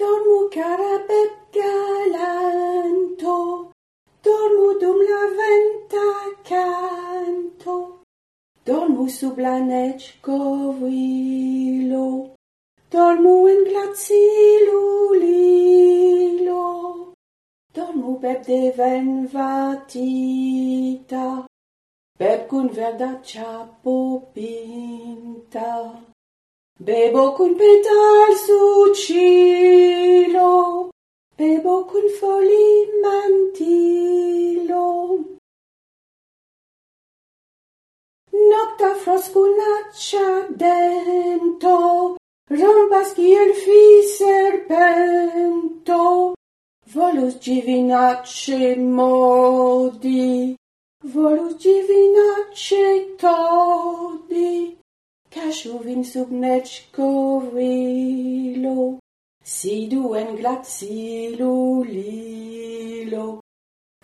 Dormu cara galanto, dormu dum la venta canto, dormu sub la nec covilo, dormu in glacilu lilo, dormu beb de ven vatita, beb cun verda ciapo pinta, bebo cun petal sucita, con foli mantilo nocta frosculaccia dento rompas kiel fi serpento volus divinace modi volus divinace todi Cascio vin sub nec covilo. Sidu en glacilu lilo,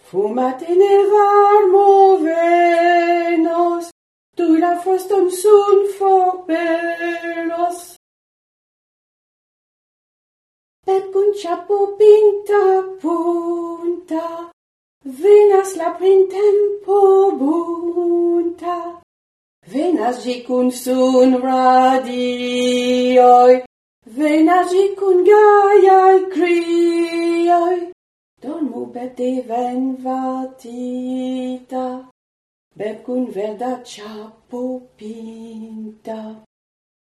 Fumate ne varmo venos, tu la froston sulfo pelos. Per puncia pinta punta, venas la printempo bunta, venas gi cun sun radioi, Venagi cun gaiai crioi, Dormu bete ven vatita, Beb cun verda ciapo pinta,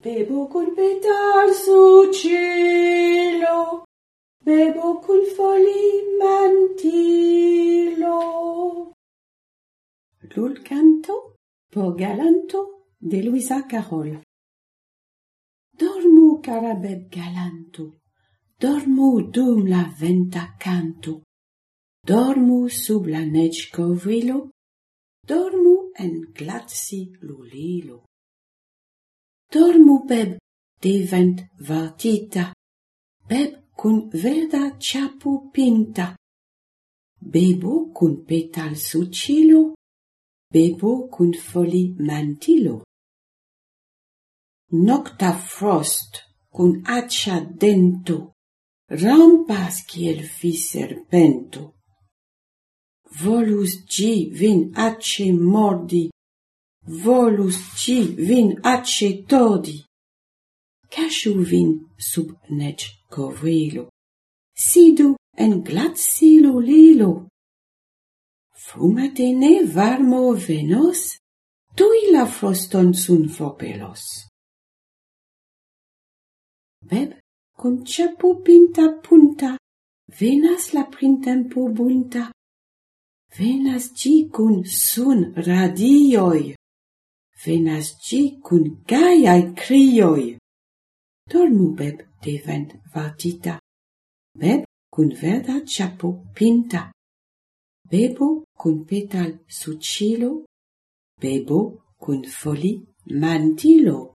bebo cun petar sucilo, bebo cun foli mantilo. Lul canto po galanto de Luisa Carol cara beb galanto, dormu dum la venta canto, dormu sub la nec covrilo, dormu en glatsi lulilo. Dormu beb divent vartita, beb cun verda ciapu pinta, bebo cun petal sucilo, bebo cun foli mantilo. Nocta frost cun accia dento, rampas kiel fi serpento. Volus gi vin acce mordi, volus gi vin acce todi. Casciu vin sub nec covilo, sidu en glat silo lilo. Frumatene varmo venos, tui la froston sun fopelos. Beb, con cepu pinta punta, venas la printempo bunta. Venas ci cun sun radioi, venas ci cun gaiai crioi. Dormu beb devent vatita, beb cun verda cepo pinta. Bebo cun petal sucilo, bebo cun foli mantilo.